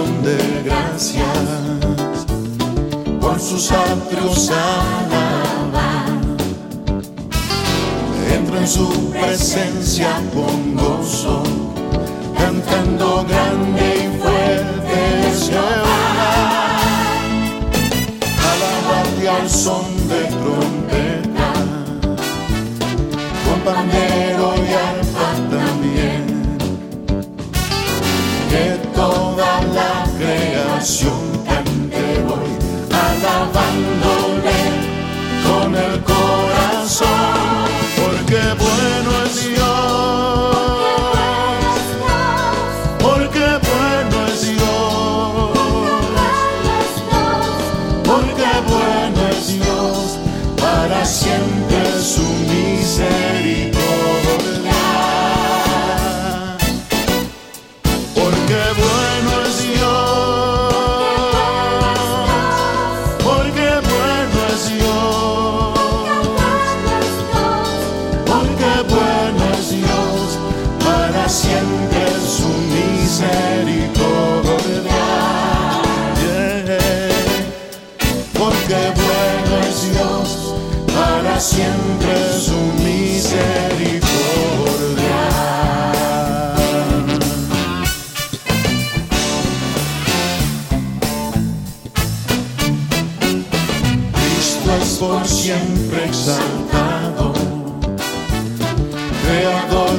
de gracias por sus atrios alaba. Entro en su presencia con gozo, cantando grande y fuerte es Jehová. Alabad al son de trompeta, con siempre su misericordia. Cristo es por siempre exaltado, creador.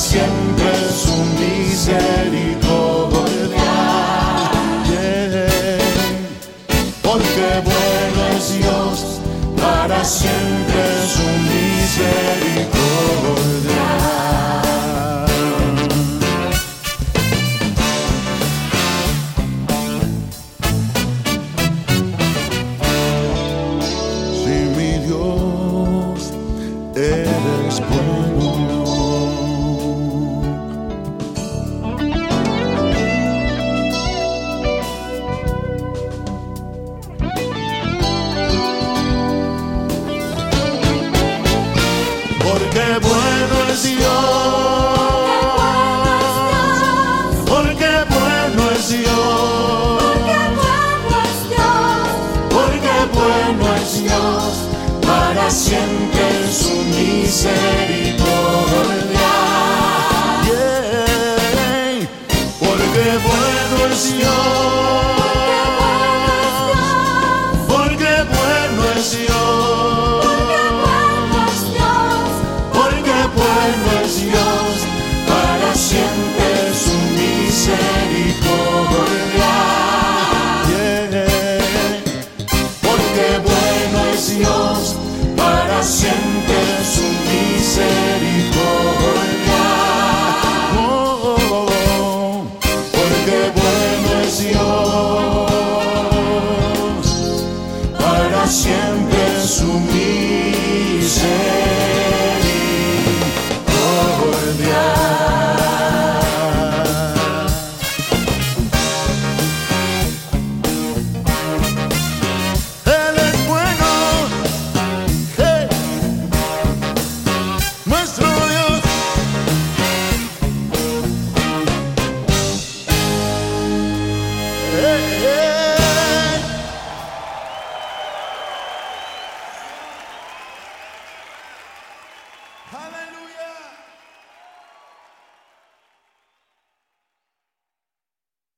siempre su misericordia. Porque bueno es Dios para siempre. paciente en su. Hallelujah.